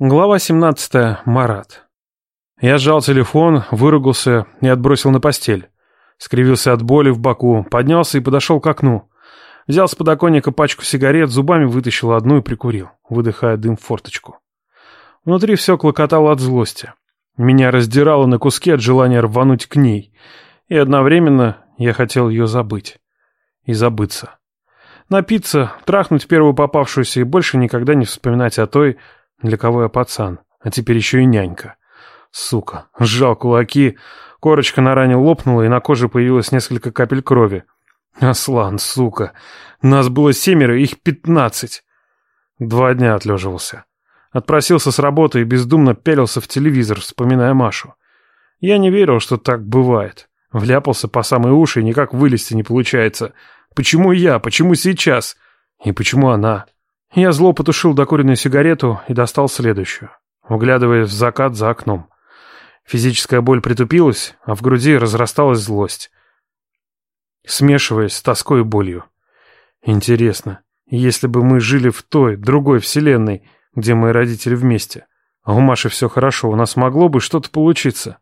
Глава 17. Марат. Я сжал телефон, выругался и отбросил на постель. Скривился от боли в боку, поднялся и подошел к окну. Взял с подоконника пачку сигарет, зубами вытащил одну и прикурил, выдыхая дым в форточку. Внутри все клокотало от злости. Меня раздирало на куски от желания рвануть к ней. И одновременно я хотел ее забыть. И забыться. Напиться, трахнуть первую попавшуюся и больше никогда не вспоминать о той, для кого я пацан, а теперь еще и нянька. Сука, сжал кулаки, корочка на ране лопнула, и на коже появилось несколько капель крови. Аслан, сука, нас было семеро, их пятнадцать. Два дня отлеживался. Отпросился с работы и бездумно пялился в телевизор, вспоминая Машу. Я не верил, что так бывает. Вляпался по самые уши и никак вылезти не получается. Почему я? Почему сейчас? И почему она? Я зло потушил докуренную сигарету и достал следующую, углядывая в закат за окном. Физическая боль притупилась, а в груди разрасталась злость, смешиваясь с тоской и болью. Интересно, если бы мы жили в той, другой вселенной, где мои родители вместе, а у Маши все хорошо, у нас могло бы что-то получиться.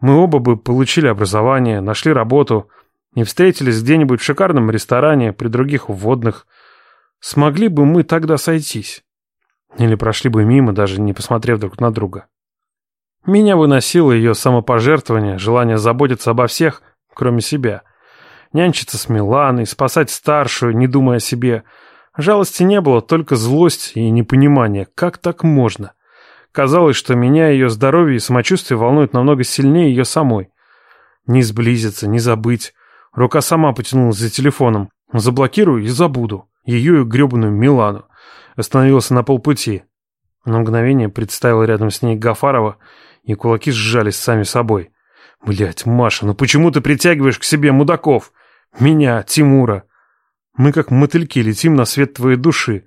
Мы оба бы получили образование, нашли работу и встретились где-нибудь в шикарном ресторане при других вводных, Смогли бы мы тогда сойтись? Или прошли бы мимо, даже не посмотрев друг на друга? Меня выносило ее самопожертвование, желание заботиться обо всех, кроме себя. Нянчиться с Миланой, спасать старшую, не думая о себе. Жалости не было, только злость и непонимание. Как так можно? Казалось, что меня ее здоровье и самочувствие волнуют намного сильнее ее самой. Не сблизиться, не забыть. Рука сама потянулась за телефоном. Заблокирую и забуду ее и гребаную Милану. Остановился на полпути. На мгновение представил рядом с ней Гафарова, и кулаки сжались сами собой. Блять, Маша, ну почему ты притягиваешь к себе мудаков? Меня, Тимура. Мы как мотыльки летим на свет твоей души.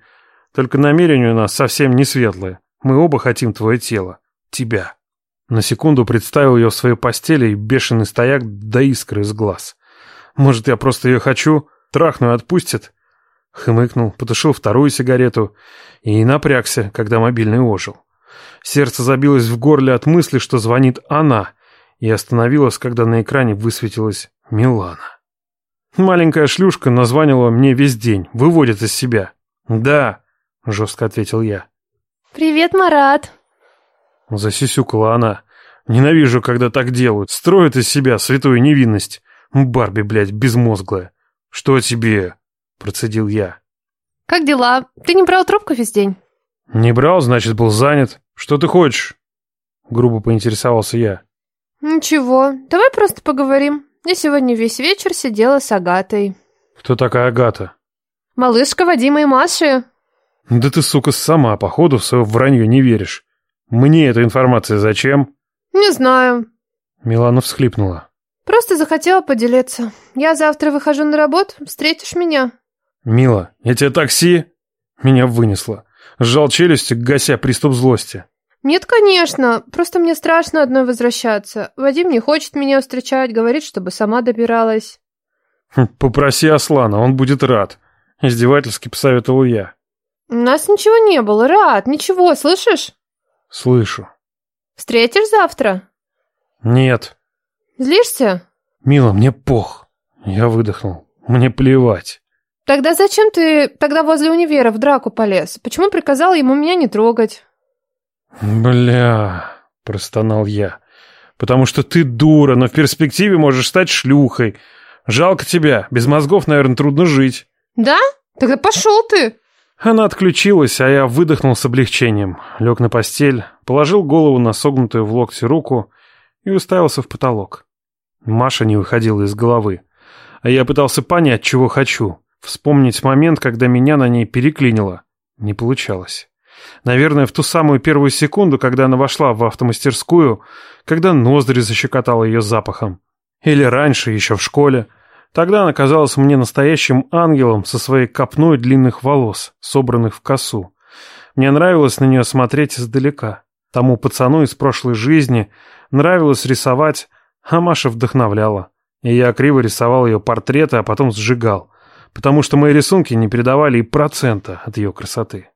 Только намерение у нас совсем не светлое. Мы оба хотим твое тело. Тебя. На секунду представил ее в своей постели и бешеный стояк до искры из глаз. Может, я просто ее хочу? Трахну и отпустит? Хмыкнул, потушил вторую сигарету и напрягся, когда мобильный ожил. Сердце забилось в горле от мысли, что звонит она, и остановилось, когда на экране высветилась Милана. Маленькая шлюшка названила мне весь день, выводит из себя. «Да», — жестко ответил я. «Привет, Марат», — засисюкала она. «Ненавижу, когда так делают. Строят из себя святую невинность. Барби, блядь, безмозглая. Что тебе?» — процедил я. «Как дела? Ты не брал трубку весь день?» «Не брал, значит, был занят. Что ты хочешь?» Грубо поинтересовался я. «Ничего, давай просто поговорим. Я сегодня весь вечер сидела с Агатой». «Кто такая Агата?» «Малышка Вадима и Маши». «Да ты, сука, сама, походу, в свое вранье не веришь. Мне эта информация зачем?» «Не знаю». Милана всхлипнула. «Просто захотела поделиться. Я завтра выхожу на работу, встретишь меня?» «Мила, я тебе такси?» Меня вынесло. Сжал челюсти, гася приступ злости. «Нет, конечно. Просто мне страшно одной возвращаться. Вадим не хочет меня встречать, говорит, чтобы сама добиралась». Хм, «Попроси Аслана, он будет рад», — издевательски посоветовал я. «У нас ничего не было, рад, ничего, слышишь?» «Слышу». «Встретишь завтра?» «Нет». «Злишься?» «Мила, мне пох». Я выдохнул. «Мне плевать». Тогда зачем ты тогда возле универа в драку полез? Почему приказал ему меня не трогать? Бля, простонал я. Потому что ты дура, но в перспективе можешь стать шлюхой. Жалко тебя, без мозгов, наверное, трудно жить. Да? Тогда пошел ты. Она отключилась, а я выдохнул с облегчением. Лег на постель, положил голову на согнутую в локте руку и уставился в потолок. Маша не выходила из головы. А я пытался понять, чего хочу. Вспомнить момент, когда меня на ней переклинило. Не получалось. Наверное, в ту самую первую секунду, когда она вошла в автомастерскую, когда ноздри защекотало ее запахом. Или раньше, еще в школе. Тогда она казалась мне настоящим ангелом со своей копной длинных волос, собранных в косу. Мне нравилось на нее смотреть издалека. Тому пацану из прошлой жизни нравилось рисовать, а Маша вдохновляла. И я криво рисовал ее портреты, а потом сжигал потому что мои рисунки не передавали и процента от ее красоты.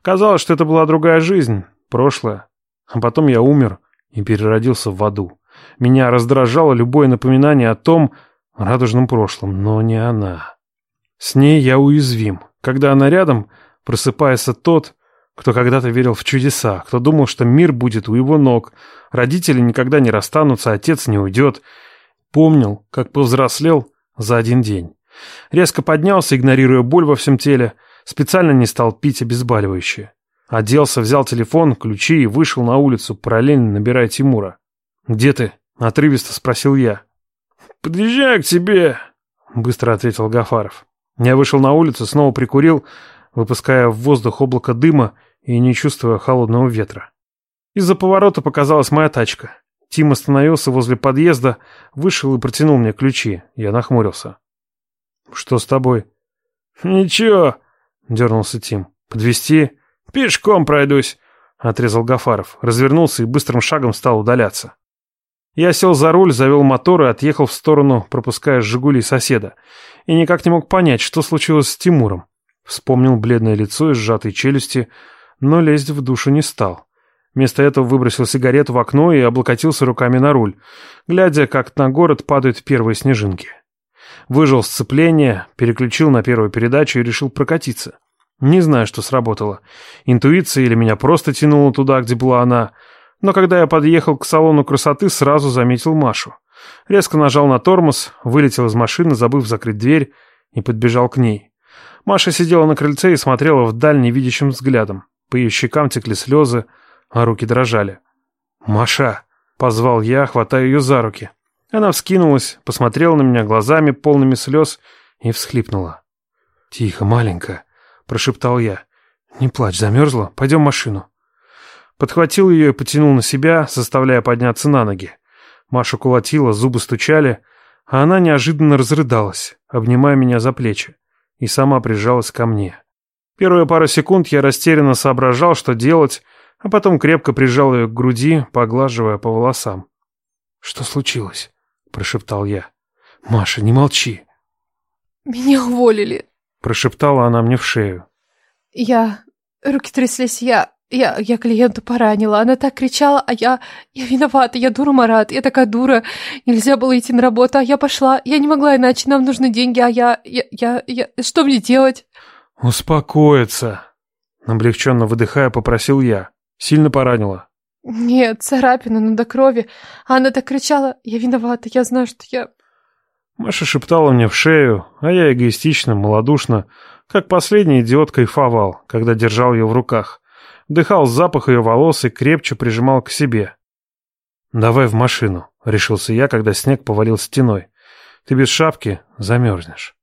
Казалось, что это была другая жизнь, прошлое. А потом я умер и переродился в аду. Меня раздражало любое напоминание о том радужном прошлом, но не она. С ней я уязвим. Когда она рядом, просыпается тот, кто когда-то верил в чудеса, кто думал, что мир будет у его ног, родители никогда не расстанутся, отец не уйдет. Помнил, как повзрослел за один день. Резко поднялся, игнорируя боль во всем теле, специально не стал пить обезболивающее. Оделся, взял телефон, ключи и вышел на улицу, параллельно набирая Тимура. «Где ты?» — отрывисто спросил я. «Подъезжаю к тебе», — быстро ответил Гафаров. Я вышел на улицу, снова прикурил, выпуская в воздух облако дыма и не чувствуя холодного ветра. Из-за поворота показалась моя тачка. Тим остановился возле подъезда, вышел и протянул мне ключи. Я нахмурился. «Что с тобой?» «Ничего», — дернулся Тим. «Подвезти?» «Пешком пройдусь», — отрезал Гафаров, развернулся и быстрым шагом стал удаляться. Я сел за руль, завел мотор и отъехал в сторону, пропуская «Жигули» соседа. И никак не мог понять, что случилось с Тимуром. Вспомнил бледное лицо и сжатые челюсти, но лезть в душу не стал. Вместо этого выбросил сигарету в окно и облокотился руками на руль, глядя, как на город падают первые снежинки. Выжил сцепление, переключил на первую передачу и решил прокатиться. Не знаю, что сработало. Интуиция или меня просто тянуло туда, где была она. Но когда я подъехал к салону красоты, сразу заметил Машу. Резко нажал на тормоз, вылетел из машины, забыв закрыть дверь, и подбежал к ней. Маша сидела на крыльце и смотрела вдаль невидящим взглядом. По ее щекам текли слезы, а руки дрожали. «Маша!» — позвал я, хватая ее за руки. Она вскинулась, посмотрела на меня глазами, полными слез, и всхлипнула. «Тихо, маленькая», — прошептал я. «Не плачь, замерзла? Пойдем в машину». Подхватил ее и потянул на себя, заставляя подняться на ноги. Маша кулатила, зубы стучали, а она неожиданно разрыдалась, обнимая меня за плечи, и сама прижалась ко мне. Первые пару секунд я растерянно соображал, что делать, а потом крепко прижал ее к груди, поглаживая по волосам. «Что случилось?» — прошептал я. «Маша, не молчи!» «Меня уволили!» — прошептала она мне в шею. «Я... Руки тряслись, я... Я, я клиенту поранила, она так кричала, а я... Я виновата, я дура, Марат, я такая дура. Нельзя было идти на работу, а я пошла. Я не могла иначе, нам нужны деньги, а я... Я... Я... я... Что мне делать?» «Успокоиться!» Облегченно выдыхая, попросил я. Сильно поранила. «Нет, царапина, но до крови. Она так кричала, я виновата, я знаю, что я...» Маша шептала мне в шею, а я эгоистично, малодушно, как последний идиот кайфовал, когда держал ее в руках. Вдыхал запах ее волос и крепче прижимал к себе. «Давай в машину», — решился я, когда снег повалил стеной. «Ты без шапки замерзнешь».